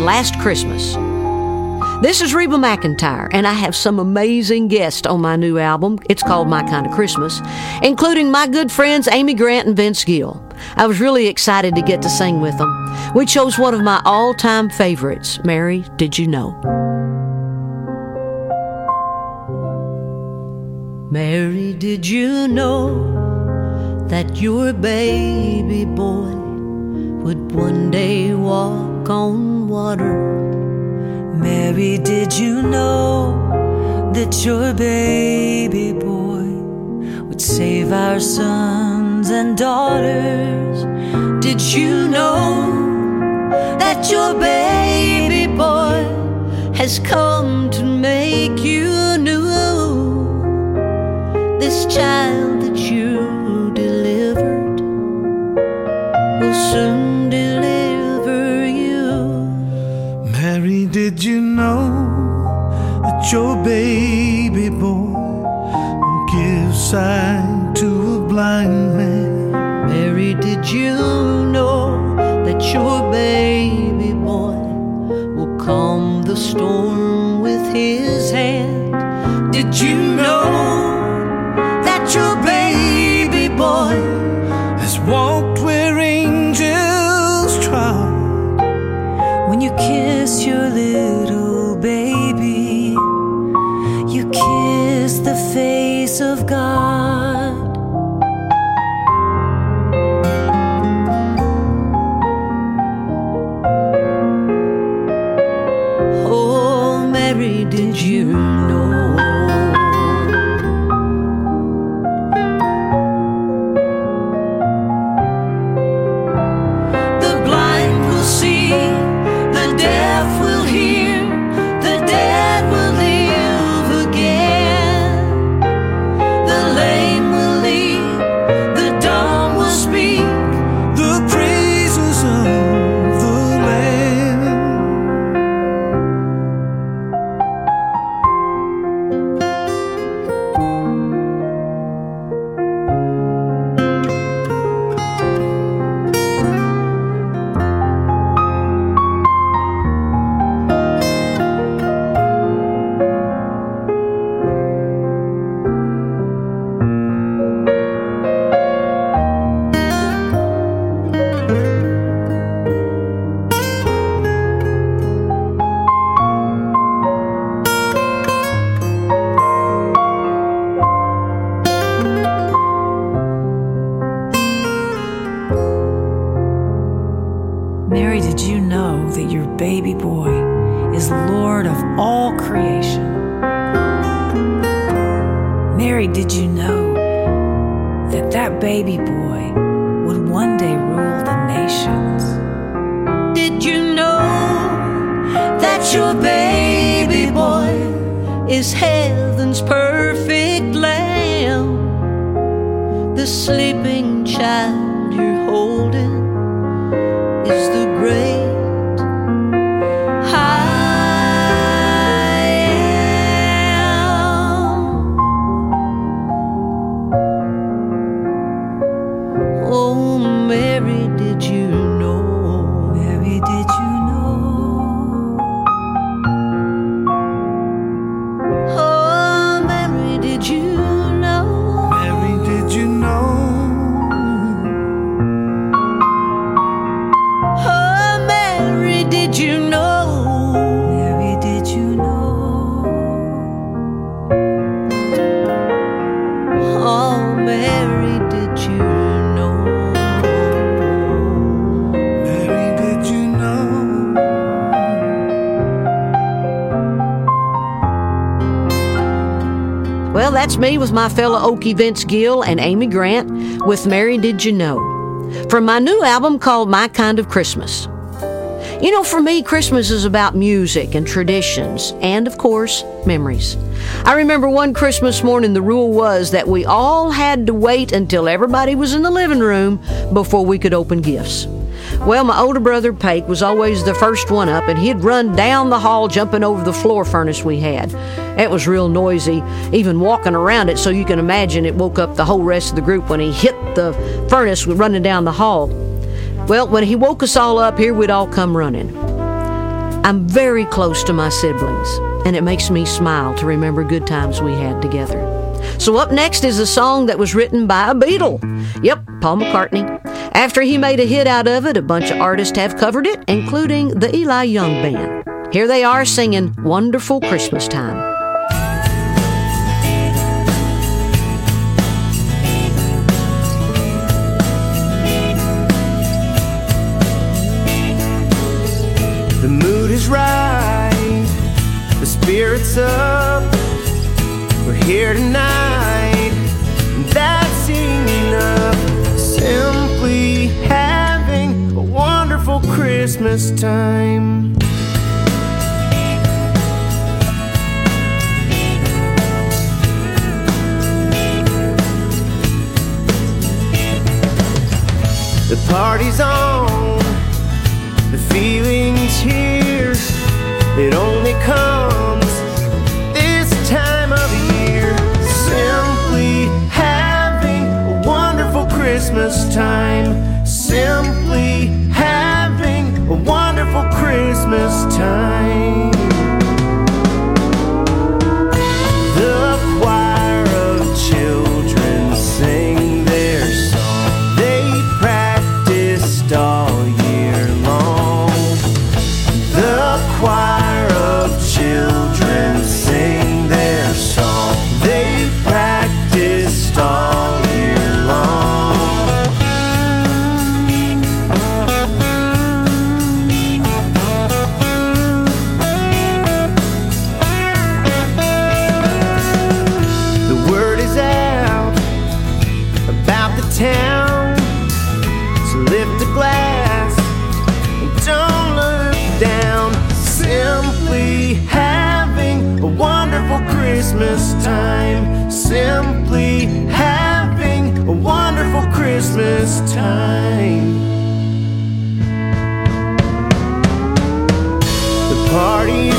and Last Christmas. This is Reba McEntire, and I have some amazing guests on my new album. It's called My Kind of Christmas, including my good friends Amy Grant and Vince Gill. I was really excited to get to sing with them. We chose one of my all time favorites, Mary Did You Know? Mary, did you know that your baby boy would one day walk? on water. Mary, did you know that your baby boy would save our sons and daughters? Did you know that your baby boy has come to make you new? This child poor baby boy will calm the storm with his hand. Did you know? didn't you know? Your baby boy is heaven's perfect lamb? The sleeping child Well, that's me with my fellow Okie Vince Gill and Amy Grant with Mary Did You Know from my new album called My Kind of Christmas. You know, for me, Christmas is about music and traditions and, of course, memories. I remember one Christmas morning, the rule was that we all had to wait until everybody was in the living room before we could open gifts. Well, my older brother, Pake, was always the first one up, and he'd run down the hall jumping over the floor furnace we had. It was real noisy, even walking around it, so you can imagine it woke up the whole rest of the group when he hit the furnace running down the hall. Well, when he woke us all up here, we'd all come running. I'm very close to my siblings, and it makes me smile to remember good times we had together. So, up next is a song that was written by a Beatle. Yep, Paul McCartney. After he made a hit out of it, a bunch of artists have covered it, including the Eli Young Band. Here they are singing Wonderful Christmas Time. The mood is right, the spirit's up. We're here tonight, Christmas time. The party's on, the feeling's here. It only comes this time of year. Simply having a wonderful Christmas time. Simply Christmas time. Christmas time. Simply having a wonderful Christmas time. The party's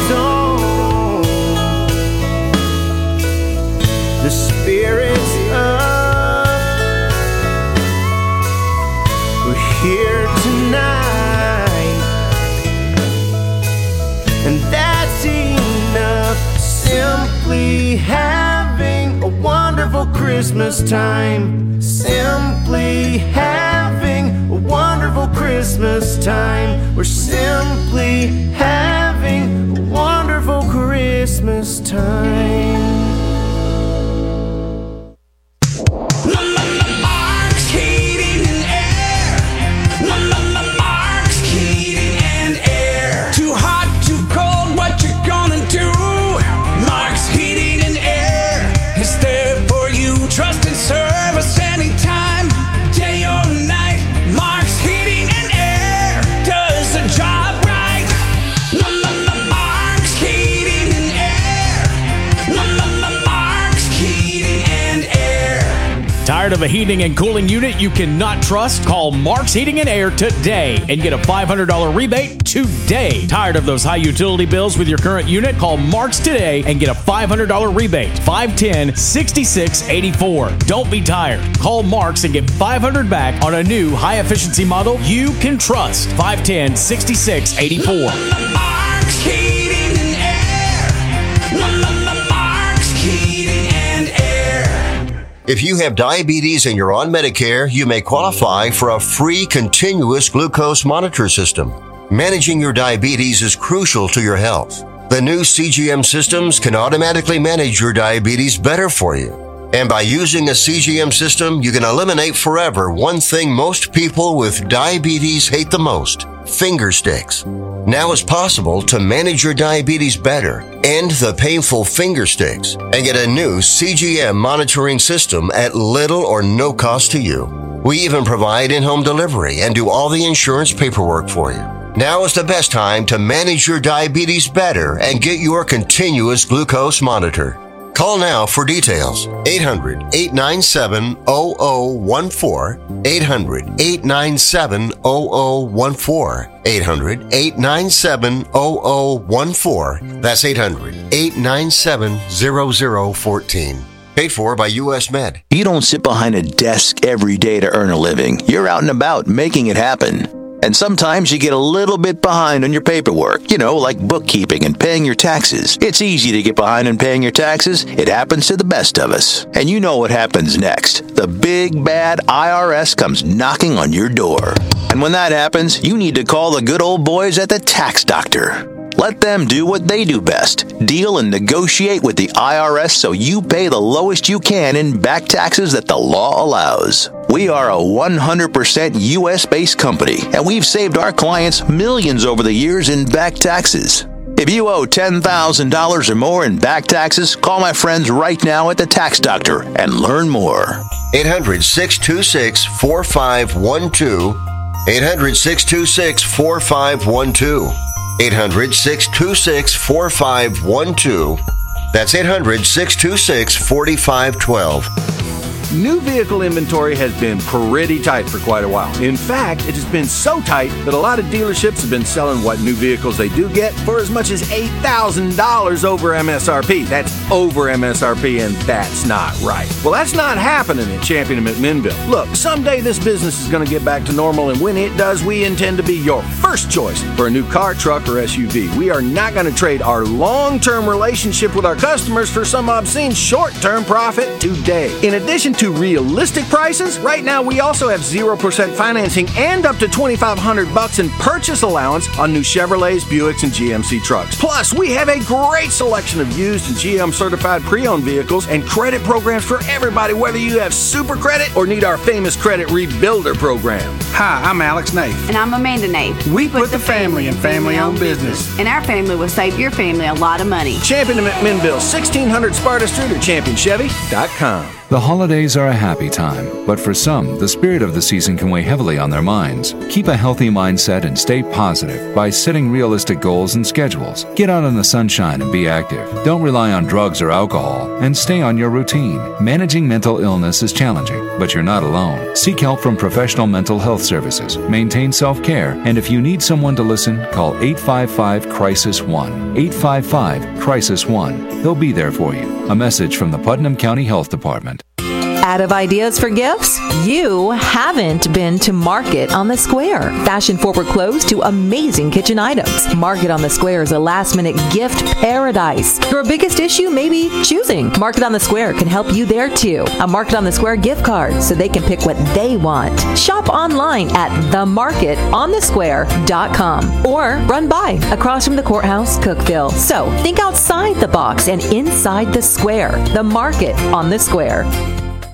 Simply having a wonderful Christmas time. Simply having a wonderful Christmas time. We're simply having a wonderful Christmas time. Tired of a heating and cooling unit you cannot trust? Call Marks Heating and Air today and get a $500 rebate today. Tired of those high utility bills with your current unit? Call Marks today and get a $500 rebate. 510 6684. Don't be tired. Call Marks and get 500 back on a new high efficiency model you can trust. 510 6684. If you have diabetes and you're on Medicare, you may qualify for a free continuous glucose monitor system. Managing your diabetes is crucial to your health. The new CGM systems can automatically manage your diabetes better for you. And by using a CGM system, you can eliminate forever one thing most people with diabetes hate the most finger sticks. Now it's possible to manage your diabetes better, end the painful finger sticks, and get a new CGM monitoring system at little or no cost to you. We even provide in home delivery and do all the insurance paperwork for you. Now is the best time to manage your diabetes better and get your continuous glucose monitor. Call now for details. 800 897 0014. 800 897 0014. 800 897 0014. That's 800 897 0014. Paid for by U.S. Med. You don't sit behind a desk every day to earn a living. You're out and about making it happen. And sometimes you get a little bit behind on your paperwork, you know, like bookkeeping and paying your taxes. It's easy to get behind on paying your taxes. It happens to the best of us. And you know what happens next. The big bad IRS comes knocking on your door. And when that happens, you need to call the good old boys at the tax doctor. Let them do what they do best deal and negotiate with the IRS so you pay the lowest you can in back taxes that the law allows. We are a 100% US based company, and we've saved our clients millions over the years in back taxes. If you owe $10,000 or more in back taxes, call my friends right now at the Tax Doctor and learn more. 800 626 4512. 800 626 4512. 800 626 4512. That's 800 626 4512. New vehicle inventory has been pretty tight for quite a while. In fact, it has been so tight that a lot of dealerships have been selling what new vehicles they do get for as much as $8,000 over MSRP. That's over MSRP, and that's not right. Well, that's not happening at Champion and McMinnville. Look, someday this business is going to get back to normal, and when it does, we intend to be your first choice for a new car, truck, or SUV. We are not going to trade our long term relationship with our customers for some obscene short term profit today. In addition to realistic prices, right now we also have 0% financing and up to 2500 bucks in purchase allowance on new Chevrolets, Buicks, and GMC trucks. Plus, we have a great selection of used and GM certified pre-owned vehicles and credit programs for everybody, whether you have super credit or need our famous credit rebuilder program. Hi, I'm Alex Nath. And I'm Amanda Nate. We put the family in family owned business. And our family will save your family a lot of money. Champion of McMinnville, 1600 Sparta Street or championchevy.com. The holidays are a happy time, but for some, the spirit of the season can weigh heavily on their minds. Keep a healthy mindset and stay positive by setting realistic goals and schedules. Get out in the sunshine and be active. Don't rely on drugs or alcohol, and stay on your routine. Managing mental illness is challenging, but you're not alone. Seek help from professional mental health services. Maintain self care, and if you need someone to listen, call 855 Crisis 1. 855 Crisis 1. They'll be there for you. A message from the Putnam County Health Department. Out of ideas for gifts? You haven't been to Market on the Square. Fashion forward clothes to amazing kitchen items. Market on the Square is a last minute gift paradise. Your biggest issue may be choosing. Market on the Square can help you there too. A Market on the Square gift card so they can pick what they want. Shop online at themarketonthesquare.com or run by across from the courthouse, Cookeville. So think outside the box and inside the square. The Market on the Square.